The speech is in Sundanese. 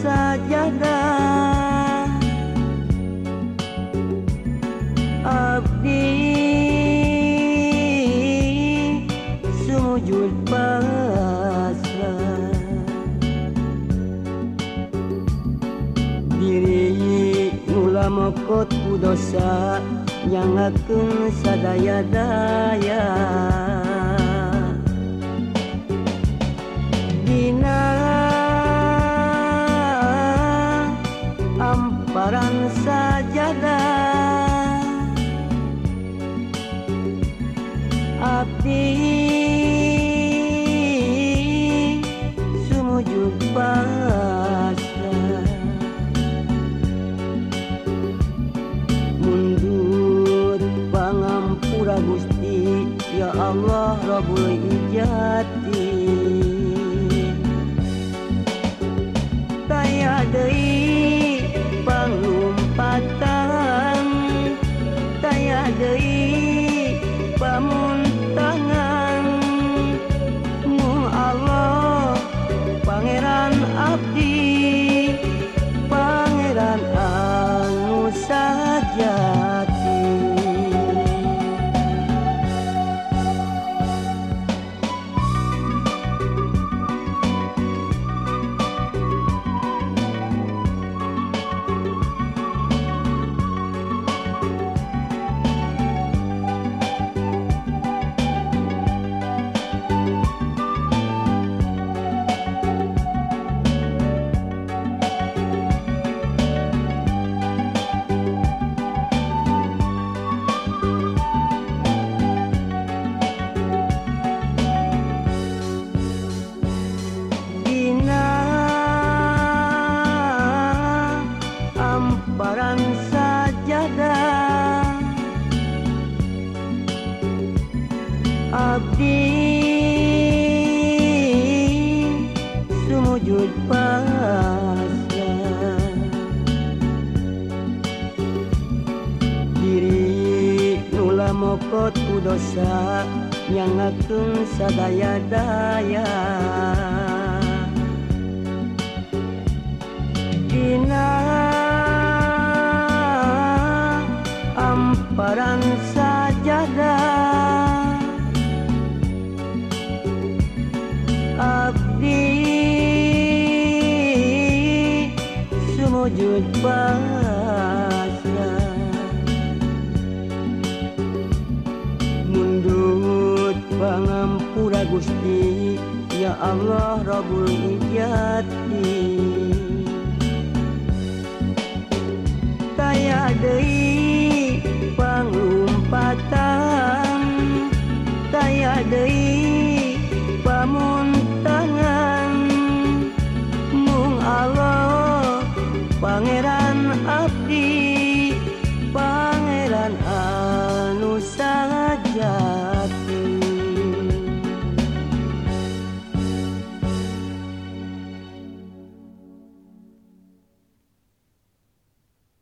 sajadah. Abdi sumujud pasrah. Diri ulama kot kudosa yang agung sadaya daya. hati Sumuju pasrah Mundur pangampura Gusti Ya Allah Rabbul Ijati. Taya deui sebatang sajadah. Abdi sumujud pasrah. Diri nula mokot dosa yang ngakeun sadaya-daya. Dina wujud bahasa. Mundut pangampura Gusti ya Allah Rabbul Ijati.